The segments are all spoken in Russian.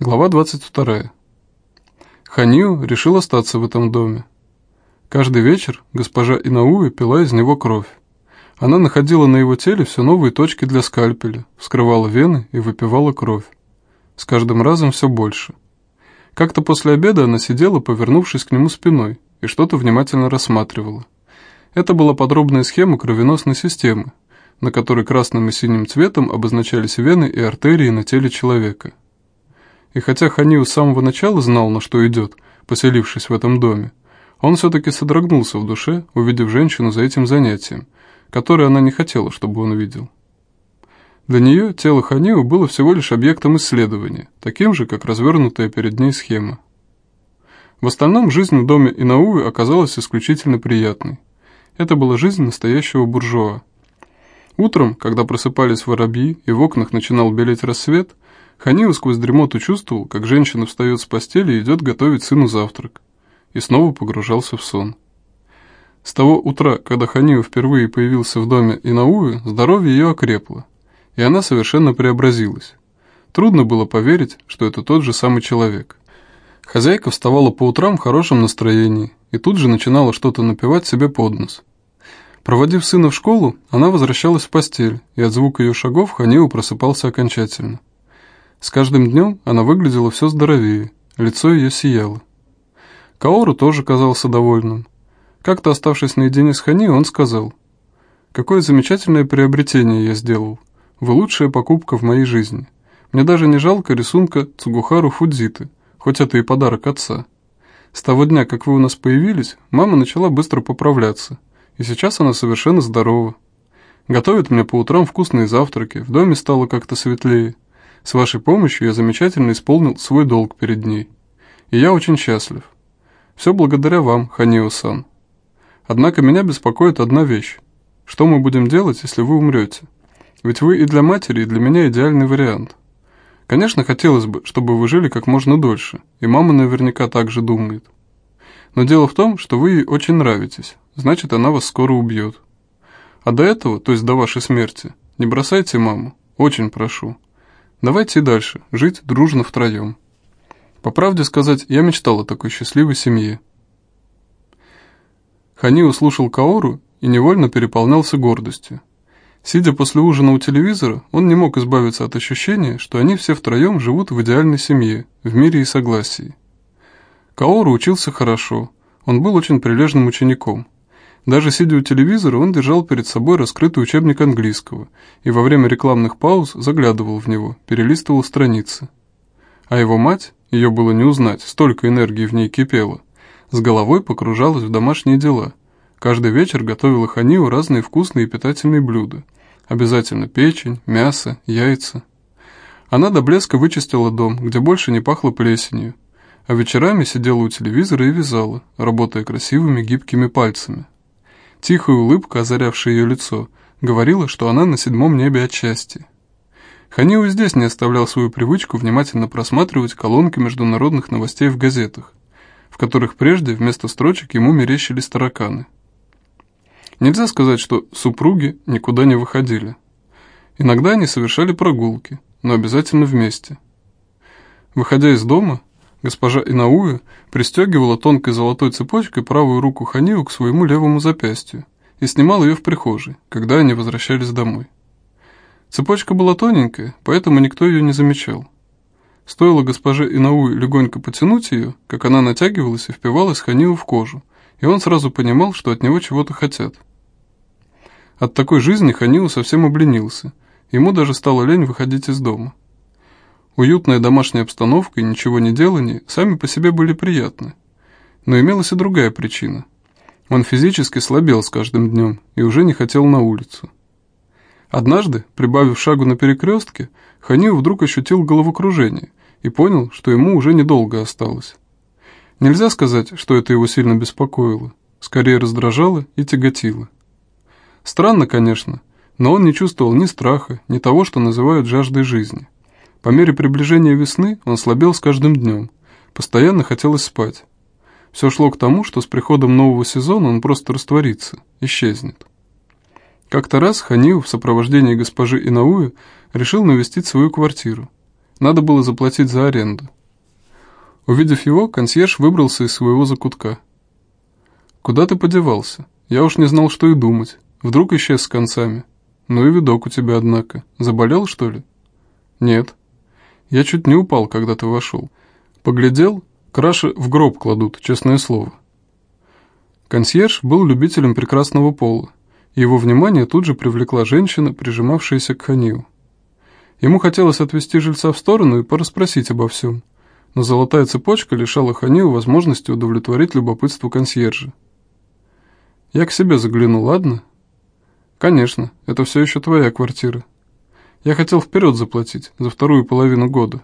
Глава 22. Ханиу решил остаться в этом доме. Каждый вечер госпожа Инауи пила из него кровь. Она находила на его теле все новые точки для скальпеля, вскрывала вены и выпивала кровь. С каждым разом все больше. Как-то после обеда она сидела, повернувшись к нему спиной, и что-то внимательно рассматривала. Это была подробная схема кровеносной системы, на которой красным и синим цветом обозначались вены и артерии на теле человека. И хотя Ханиу с самого начала знал, на что идет, поселившись в этом доме, он все-таки содрогнулся в душе, увидев женщину за этим занятием, которое она не хотела, чтобы он увидел. Для нее тело Ханиу было всего лишь объектом исследования, таким же, как развернутая перед ней схема. В остальном жизнь в доме Инауи оказалась исключительно приятной. Это была жизнь настоящего буржуа. Утром, когда просыпались воробьи и в окнах начинал белеть рассвет, Ханива сквозь дремоту чувствовал, как женщина встает с постели и идет готовить сыну завтрак. И снова погружался в сон. С того утра, когда Ханива впервые появился в доме Инауи, здоровье ее окрепло, и она совершенно преобразилась. Трудно было поверить, что это тот же самый человек. Хозяйка вставала по утрам в хорошем настроении и тут же начинала что-то напевать себе под нос. Проводив сына в школу, она возвращалась в постель, и от звука ее шагов Ханива просыпался окончательно. С каждым днем она выглядела все здоровее, лицо ее сияло. Каору тоже казался довольным. Как-то оставшись наедине с Хани, он сказал, «Какое замечательное приобретение я сделал. Вы лучшая покупка в моей жизни. Мне даже не жалко рисунка Цугухару Фудзиты, хоть это и подарок отца. С того дня, как вы у нас появились, мама начала быстро поправляться, и сейчас она совершенно здорова. Готовит мне по утрам вкусные завтраки, в доме стало как-то светлее». С вашей помощью я замечательно исполнил свой долг перед ней. И я очень счастлив. Все благодаря вам, Ханио-сан. Однако меня беспокоит одна вещь. Что мы будем делать, если вы умрете? Ведь вы и для матери, и для меня идеальный вариант. Конечно, хотелось бы, чтобы вы жили как можно дольше, и мама наверняка так же думает. Но дело в том, что вы ей очень нравитесь, значит, она вас скоро убьет. А до этого, то есть до вашей смерти, не бросайте маму, очень прошу. Давайте и дальше, жить дружно втроем. По правде сказать, я мечтал о такой счастливой семье. Хани услышал Каору и невольно переполнялся гордостью. Сидя после ужина у телевизора, он не мог избавиться от ощущения, что они все втроем живут в идеальной семье, в мире и согласии. Каору учился хорошо, он был очень прилежным учеником – даже сидя у телевизора, он держал перед собой раскрытый учебник английского и во время рекламных пауз заглядывал в него, перелистывал страницы. А его мать, ее было не узнать, столько энергии в ней кипело, с головой погружалась в домашние дела. Каждый вечер готовила Ханиу разные вкусные и питательные блюда. Обязательно печень, мясо, яйца. Она до блеска вычистила дом, где больше не пахло плесенью, а вечерами сидела у телевизора и вязала, работая красивыми гибкими пальцами. Тихая улыбка, озарявшая ее лицо, говорила, что она на седьмом небе от счастья. Ханиу здесь не оставлял свою привычку внимательно просматривать колонки международных новостей в газетах, в которых прежде вместо строчек ему мерещились тараканы. Нельзя сказать, что супруги никуда не выходили. Иногда они совершали прогулки, но обязательно вместе. Выходя из дома, Госпожа Инауэ пристегивала тонкой золотой цепочкой правую руку Ханиу к своему левому запястью и снимала ее в прихожей, когда они возвращались домой. Цепочка была тоненькая, поэтому никто ее не замечал. Стоило госпоже Инауэ легонько потянуть ее, как она натягивалась и впивалась Ханиу в кожу, и он сразу понимал, что от него чего-то хотят. От такой жизни Ханиу совсем обленился, ему даже стало лень выходить из дома. Уютная домашняя обстановка и ничего не делание сами по себе были приятны. Но имелась и другая причина. Он физически слабел с каждым днем и уже не хотел на улицу. Однажды, прибавив шагу на перекрестке, Ханил вдруг ощутил головокружение и понял, что ему уже недолго осталось. Нельзя сказать, что это его сильно беспокоило, скорее раздражало и тяготило. Странно, конечно, но он не чувствовал ни страха, ни того, что называют жаждой жизни – по мере приближения весны он слабел с каждым днем. Постоянно хотелось спать. Все шло к тому, что с приходом нового сезона он просто растворится, исчезнет. Как-то раз Ханиу в сопровождении госпожи Инауи решил навестить свою квартиру. Надо было заплатить за аренду. Увидев его, консьерж выбрался из своего закутка. «Куда ты подевался? Я уж не знал, что и думать. Вдруг исчез с концами. Ну и видок у тебя, однако. Заболел, что ли?» «Нет. Я чуть не упал, когда ты вошел. Поглядел, краши в гроб кладут, честное слово». Консьерж был любителем прекрасного пола, его внимание тут же привлекла женщина, прижимавшаяся к Ханию. Ему хотелось отвести жильца в сторону и порасспросить обо всем, но золотая цепочка лишала Ханию возможности удовлетворить любопытство консьержа. «Я к себе загляну, ладно?» «Конечно, это все еще твоя квартира. Я хотел вперед заплатить, за вторую половину года».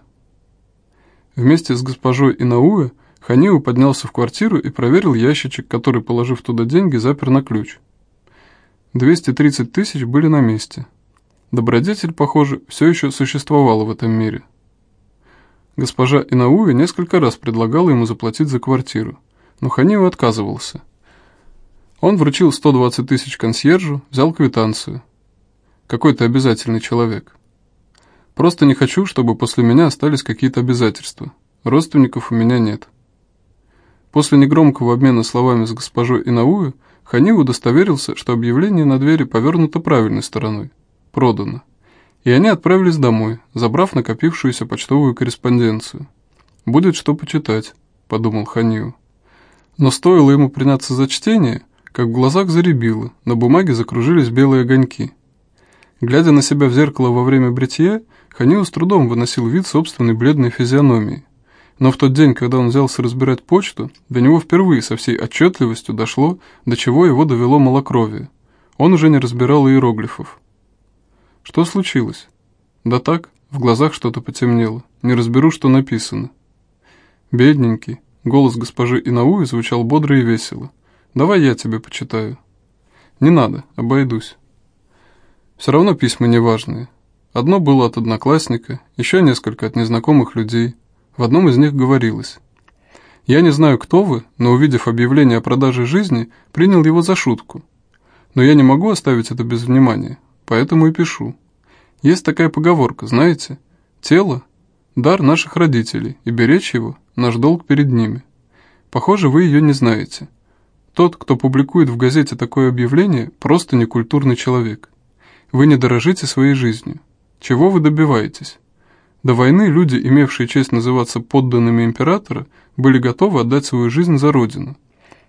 Вместе с госпожой Инауэ Ханиу поднялся в квартиру и проверил ящичек, который, положив туда деньги, запер на ключ. 230 тысяч были на месте. Добродетель, похоже, все еще существовала в этом мире. Госпожа Инауэ несколько раз предлагала ему заплатить за квартиру, но Ханиу отказывался. Он вручил 120 тысяч консьержу, взял квитанцию. Какой-то обязательный человек. Просто не хочу, чтобы после меня остались какие-то обязательства. Родственников у меня нет. После негромкого обмена словами с госпожой Инауэ, Ханиу удостоверился, что объявление на двери повернуто правильной стороной продано. И они отправились домой, забрав накопившуюся почтовую корреспонденцию. «Будет что почитать», — подумал Ханию. Но стоило ему приняться за чтение, как в глазах заребило, на бумаге закружились белые огоньки. Глядя на себя в зеркало во время бритья, Ханиу с трудом выносил вид собственной бледной физиономии. Но в тот день, когда он взялся разбирать почту, до него впервые со всей отчетливостью дошло, до чего его довело малокровие. Он уже не разбирал иероглифов. Что случилось? Да так, в глазах что-то потемнело. Не разберу, что написано. Бедненький. Голос госпожи Инауи звучал бодро и весело. Давай я тебе почитаю. Не надо, обойдусь. Все равно письма неважные. Одно было от одноклассника, еще несколько от незнакомых людей. В одном из них говорилось. Я не знаю, кто вы, но увидев объявление о продаже жизни, принял его за шутку. Но я не могу оставить это без внимания поэтому и пишу. Есть такая поговорка, знаете? Тело – дар наших родителей, и беречь его – наш долг перед ними. Похоже, вы ее не знаете. Тот, кто публикует в газете такое объявление, просто некультурный человек. Вы не дорожите своей жизнью. Чего вы добиваетесь? До войны люди, имевшие честь называться подданными императора, были готовы отдать свою жизнь за родину.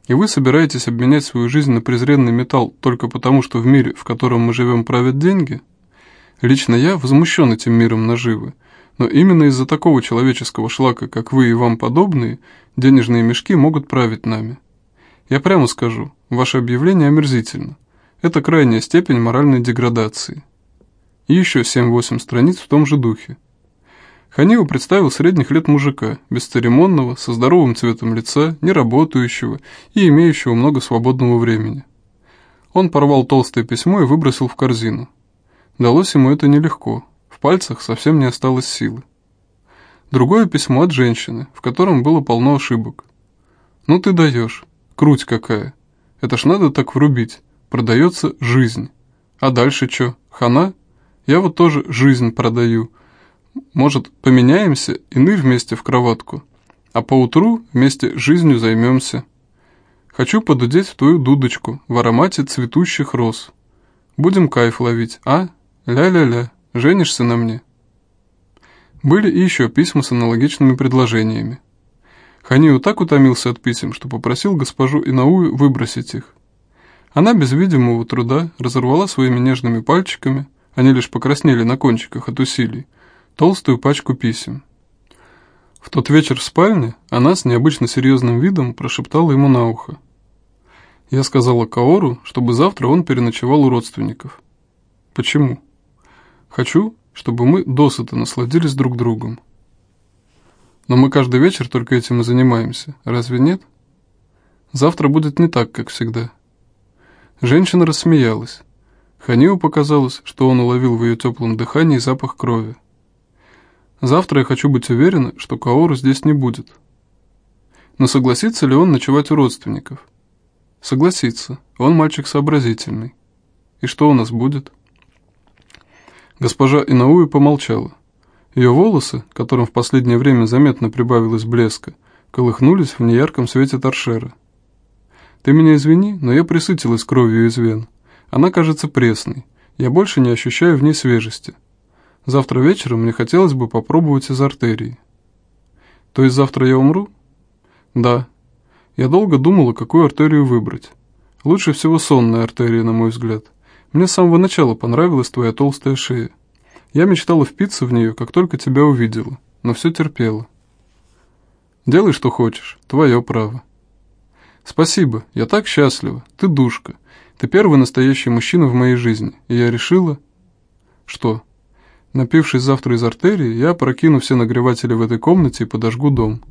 И вы собираетесь обменять свою жизнь на презренный металл только потому, что в мире, в котором мы живем, правят деньги? Лично я возмущен этим миром наживы, но именно из-за такого человеческого шлака, как вы и вам подобные, денежные мешки могут править нами. Я прямо скажу, ваше объявление омерзительно. Это крайняя степень моральной деградации. И еще 7-8 страниц в том же духе. Ханиу представил средних лет мужика, бесцеремонного, со здоровым цветом лица, неработающего и имеющего много свободного времени. Он порвал толстое письмо и выбросил в корзину. Далось ему это нелегко, в пальцах совсем не осталось силы. Другое письмо от женщины, в котором было полно ошибок. «Ну ты даешь, круть какая. Это ж надо так врубить. Продается жизнь. А дальше что, хана? Я вот тоже жизнь продаю». Может, поменяемся и ны вместе в кроватку, а поутру вместе жизнью займемся. Хочу подудеть в твою дудочку в аромате цветущих роз. Будем кайф ловить, а? Ля-ля-ля, женишься на мне?» Были и еще письма с аналогичными предложениями. Ханиу так утомился от писем, что попросил госпожу Инаую выбросить их. Она без видимого труда разорвала своими нежными пальчиками, они лишь покраснели на кончиках от усилий, толстую пачку писем. В тот вечер в спальне она с необычно серьезным видом прошептала ему на ухо. Я сказала Каору, чтобы завтра он переночевал у родственников. Почему? Хочу, чтобы мы досыта насладились друг другом. Но мы каждый вечер только этим и занимаемся, разве нет? Завтра будет не так, как всегда. Женщина рассмеялась. Ханиу показалось, что он уловил в ее теплом дыхании запах крови. Завтра я хочу быть уверена, что Каору здесь не будет. Но согласится ли он ночевать у родственников? Согласится. Он мальчик сообразительный. И что у нас будет? Госпожа Инауи помолчала. Ее волосы, которым в последнее время заметно прибавилось блеска, колыхнулись в неярком свете торшера. «Ты меня извини, но я присытилась кровью из вен. Она кажется пресной. Я больше не ощущаю в ней свежести. Завтра вечером мне хотелось бы попробовать из артерии». «То есть завтра я умру?» «Да. Я долго думала, какую артерию выбрать. Лучше всего сонная артерия, на мой взгляд. Мне с самого начала понравилась твоя толстая шея. Я мечтала впиться в нее, как только тебя увидела, но все терпела. Делай, что хочешь, твое право. Спасибо, я так счастлива, ты душка. Ты первый настоящий мужчина в моей жизни, и я решила... Что? Напившись завтра из артерии, я прокину все нагреватели в этой комнате и подожгу дом.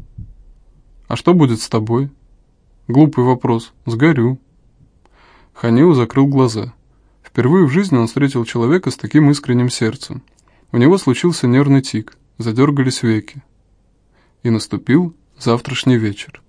А что будет с тобой? Глупый вопрос. Сгорю. Ханиу закрыл глаза. Впервые в жизни он встретил человека с таким искренним сердцем. У него случился нервный тик, задергались веки. И наступил завтрашний вечер.